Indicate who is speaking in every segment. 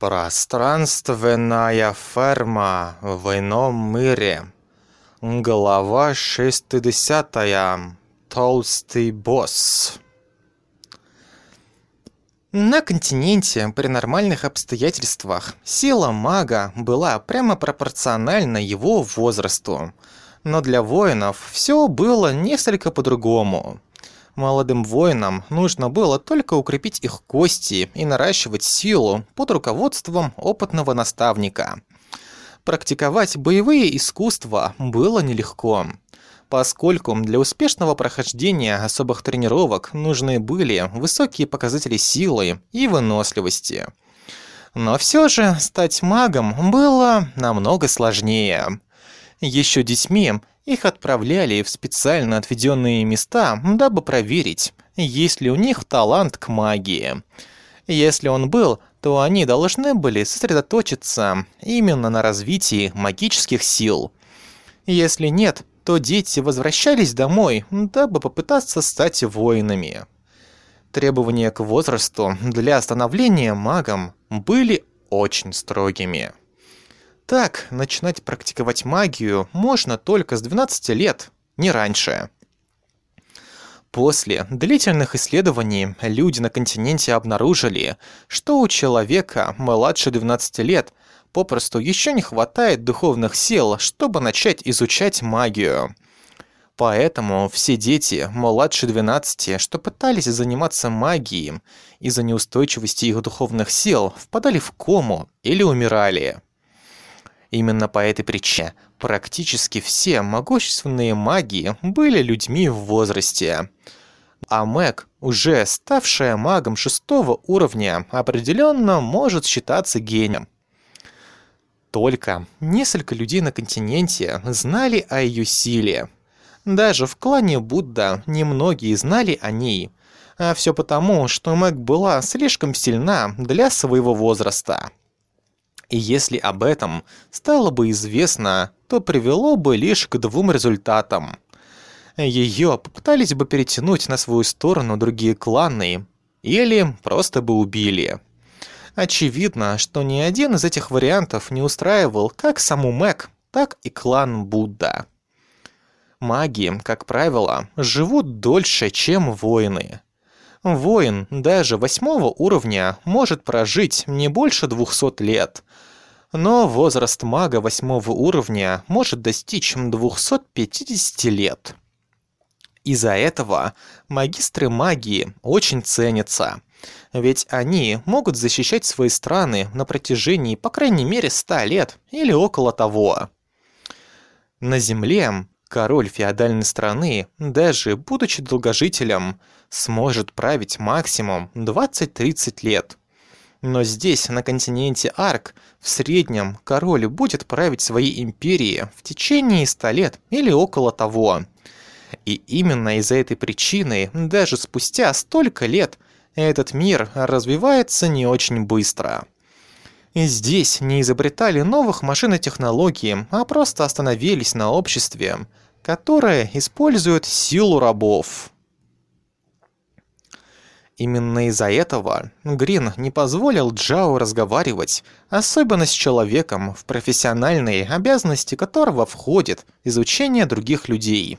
Speaker 1: Пространственная ферма в ином мире. Глава 60. Толстый босс. На континенте при нормальных обстоятельствах сила мага была прямо пропорциональна его возрасту. Но для воинов все было несколько по-другому. Молодым воинам нужно было только укрепить их кости и наращивать силу под руководством опытного наставника. Практиковать боевые искусства было нелегко, поскольку для успешного прохождения особых тренировок нужны были высокие показатели силы и выносливости. Но все же стать магом было намного сложнее. Еще детьми их отправляли в специально отведенные места, дабы проверить, есть ли у них талант к магии. Если он был, то они должны были сосредоточиться именно на развитии магических сил. Если нет, то дети возвращались домой, дабы попытаться стать воинами. Требования к возрасту для становления магом были очень строгими. Так, начинать практиковать магию можно только с 12 лет, не раньше. После длительных исследований люди на континенте обнаружили, что у человека младше 12 лет попросту еще не хватает духовных сил, чтобы начать изучать магию. Поэтому все дети младше 12, что пытались заниматься магией, из-за неустойчивости их духовных сил впадали в кому или умирали. Именно по этой причине практически все могущественные маги были людьми в возрасте. А Мэг, уже ставшая магом шестого уровня, определенно может считаться гением. Только несколько людей на континенте знали о ее силе. Даже в клане Будда немногие знали о ней. А все потому, что Мэг была слишком сильна для своего возраста. И если об этом стало бы известно, то привело бы лишь к двум результатам. Ее попытались бы перетянуть на свою сторону другие кланы, или просто бы убили. Очевидно, что ни один из этих вариантов не устраивал как саму Мэг, так и клан Будда. Маги, как правило, живут дольше, чем воины. Воин даже восьмого уровня может прожить не больше 200 лет, но возраст мага восьмого уровня может достичь 250 лет. Из-за этого магистры магии очень ценятся, ведь они могут защищать свои страны на протяжении по крайней мере 100 лет или около того. На Земле король феодальной страны, даже будучи долгожителем, сможет править максимум 20-30 лет. Но здесь, на континенте Арк, в среднем король будет править своей империей в течение 100 лет или около того. И именно из-за этой причины, даже спустя столько лет, этот мир развивается не очень быстро. И здесь не изобретали новых машин и технологий, а просто остановились на обществе, которое использует силу рабов. Именно из-за этого Грин не позволил Джао разговаривать, особенно с человеком, в профессиональные обязанности которого входит изучение других людей.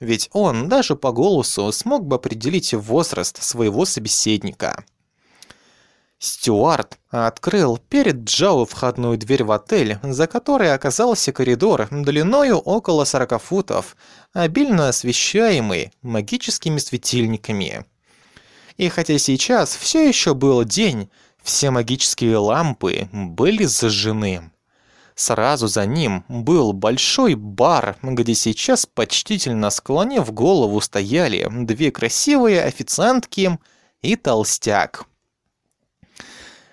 Speaker 1: Ведь он даже по голосу смог бы определить возраст своего собеседника. Стюарт открыл перед Джао входную дверь в отель, за которой оказался коридор длиною около 40 футов, обильно освещаемый магическими светильниками. И хотя сейчас все еще был день, все магические лампы были зажжены. Сразу за ним был большой бар, где сейчас почтительно склонив голову стояли две красивые официантки и толстяк.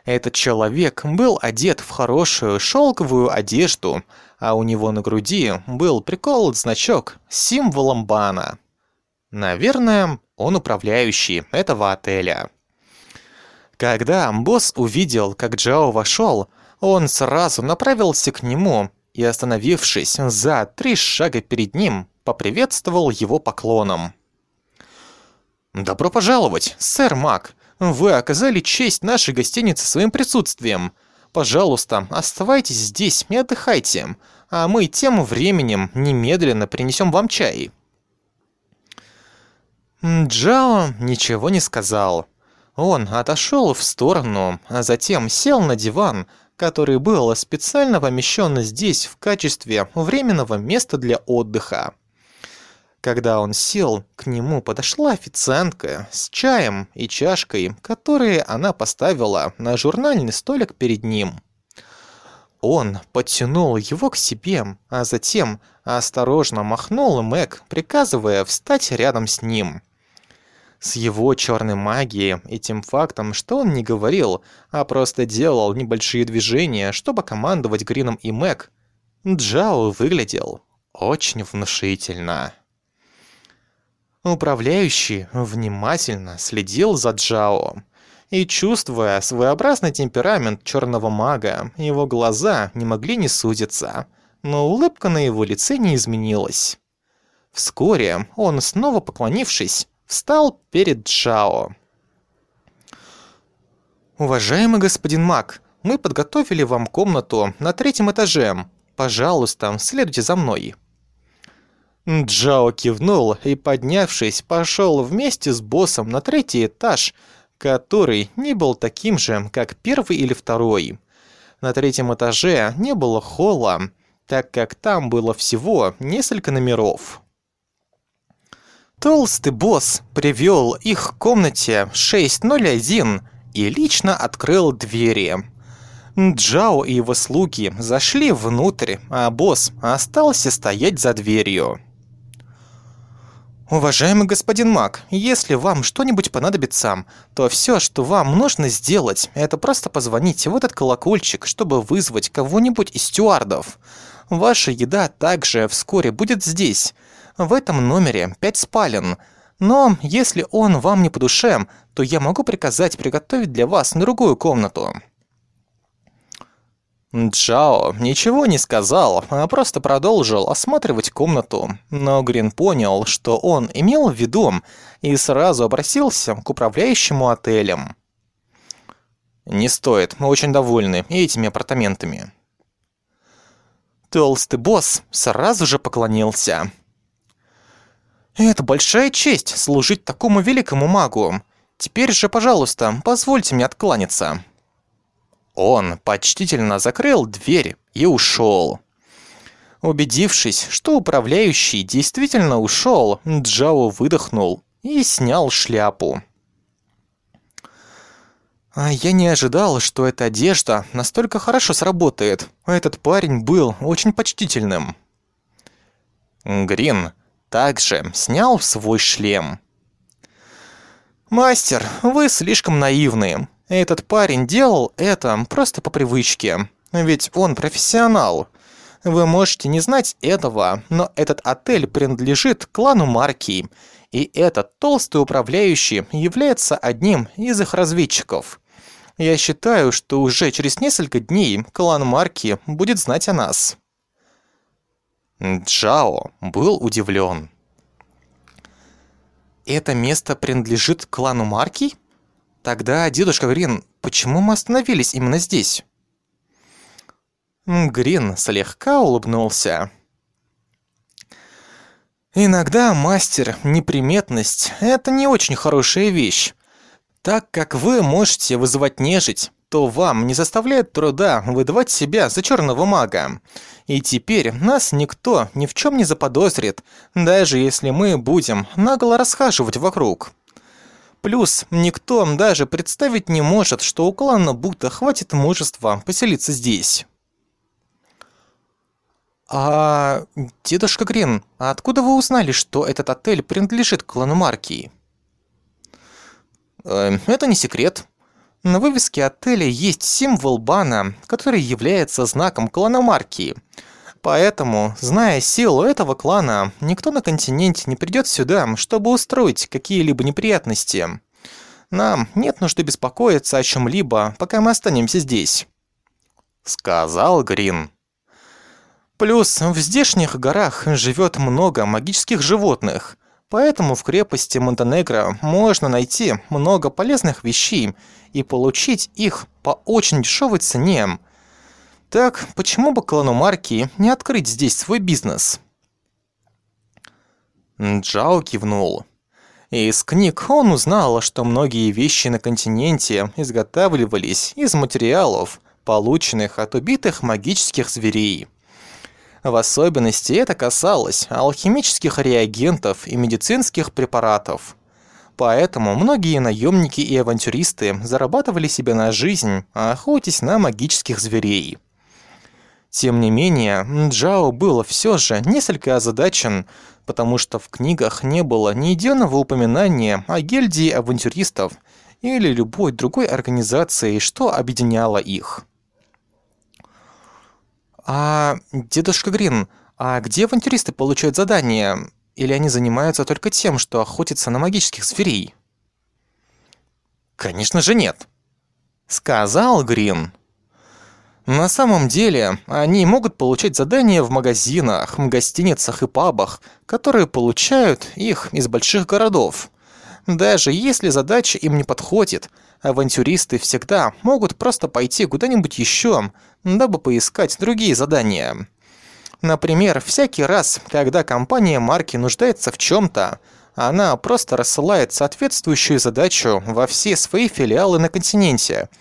Speaker 1: Этот человек был одет в хорошую шелковую одежду, а у него на груди был приколот значок с символом бана. Наверное, он управляющий этого отеля. Когда босс увидел, как Джао вошел, он сразу направился к нему и, остановившись за три шага перед ним, поприветствовал его поклоном. «Добро пожаловать, сэр Мак! Вы оказали честь нашей гостинице своим присутствием. Пожалуйста, оставайтесь здесь и отдыхайте, а мы тем временем немедленно принесем вам чай». Джао ничего не сказал. Он отошел в сторону, а затем сел на диван, который был специально помещен здесь в качестве временного места для отдыха. Когда он сел, к нему подошла официантка с чаем и чашкой, которые она поставила на журнальный столик перед ним. Он подтянул его к себе, а затем осторожно махнул Мэг, приказывая встать рядом с ним. С его черной магией и тем фактом, что он не говорил, а просто делал небольшие движения, чтобы командовать Грином и Мэг, Джао выглядел очень внушительно. Управляющий внимательно следил за Джао. И чувствуя своеобразный темперамент черного мага, его глаза не могли не сузиться, но улыбка на его лице не изменилась. Вскоре он, снова поклонившись, встал перед Джао. «Уважаемый господин маг, мы подготовили вам комнату на третьем этаже. Пожалуйста, следуйте за мной». Джао кивнул и, поднявшись, пошел вместе с боссом на третий этаж, который не был таким же, как первый или второй. На третьем этаже не было холла, так как там было всего несколько номеров. Толстый босс привел их к комнате 601 и лично открыл двери. Джао и его слуги зашли внутрь, а босс остался стоять за дверью. «Уважаемый господин Мак, если вам что-нибудь понадобится, то все, что вам нужно сделать, это просто позвонить в этот колокольчик, чтобы вызвать кого-нибудь из стюардов. Ваша еда также вскоре будет здесь. В этом номере пять спален. Но если он вам не по душе, то я могу приказать приготовить для вас другую комнату». Джао ничего не сказал, а просто продолжил осматривать комнату. Но Грин понял, что он имел в виду, и сразу обратился к управляющему отелем. «Не стоит, мы очень довольны этими апартаментами». Толстый босс сразу же поклонился. «Это большая честь служить такому великому магу. Теперь же, пожалуйста, позвольте мне откланяться». Он почтительно закрыл дверь и ушел. Убедившись, что управляющий действительно ушел, Джао выдохнул и снял шляпу. А я не ожидал, что эта одежда настолько хорошо сработает. Этот парень был очень почтительным. Грин также снял свой шлем. «Мастер, вы слишком наивны. Этот парень делал это просто по привычке, ведь он профессионал. Вы можете не знать этого, но этот отель принадлежит клану Марки, и этот толстый управляющий является одним из их разведчиков. Я считаю, что уже через несколько дней клан Марки будет знать о нас. Джао был удивлен. Это место принадлежит клану Марки? Тогда, дедушка Грин, почему мы остановились именно здесь? Грин слегка улыбнулся. Иногда, мастер, неприметность – это не очень хорошая вещь. Так как вы можете вызывать нежить, то вам не заставляет труда выдавать себя за черного мага. И теперь нас никто ни в чем не заподозрит, даже если мы будем нагло расхаживать вокруг. Плюс никто даже представить не может, что у клана Бута хватит мужества поселиться здесь. А, дедушка Грин, а откуда вы узнали, что этот отель принадлежит клану Маркии? Э, это не секрет. На вывеске отеля есть символ бана, который является знаком клана Маркии. Поэтому, зная силу этого клана, никто на континенте не придет сюда, чтобы устроить какие-либо неприятности. Нам нет нужды беспокоиться о чем-либо, пока мы останемся здесь», — сказал Грин. «Плюс в здешних горах живет много магических животных, поэтому в крепости Монтенегро можно найти много полезных вещей и получить их по очень дешевой цене — Итак, почему бы клану Марки не открыть здесь свой бизнес? Джао кивнул. Из книг он узнал, что многие вещи на континенте изготавливались из материалов, полученных от убитых магических зверей. В особенности это касалось алхимических реагентов и медицинских препаратов. Поэтому многие наемники и авантюристы зарабатывали себе на жизнь, охотясь на магических зверей. Тем не менее, Джао был все же несколько озадачен, потому что в книгах не было ни единого упоминания о гильдии авантюристов или любой другой организации, что объединяло их. «А, дедушка Грин, а где авантюристы получают задания? Или они занимаются только тем, что охотятся на магических зверей?» «Конечно же нет», — сказал Грин. На самом деле, они могут получать задания в магазинах, гостиницах и пабах, которые получают их из больших городов. Даже если задача им не подходит, авантюристы всегда могут просто пойти куда-нибудь еще, дабы поискать другие задания. Например, всякий раз, когда компания марки нуждается в чем-то, она просто рассылает соответствующую задачу во все свои филиалы на континенте –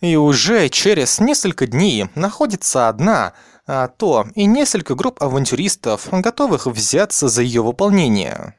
Speaker 1: и уже через несколько дней находится одна, а то и несколько групп авантюристов, готовых взяться за ее выполнение.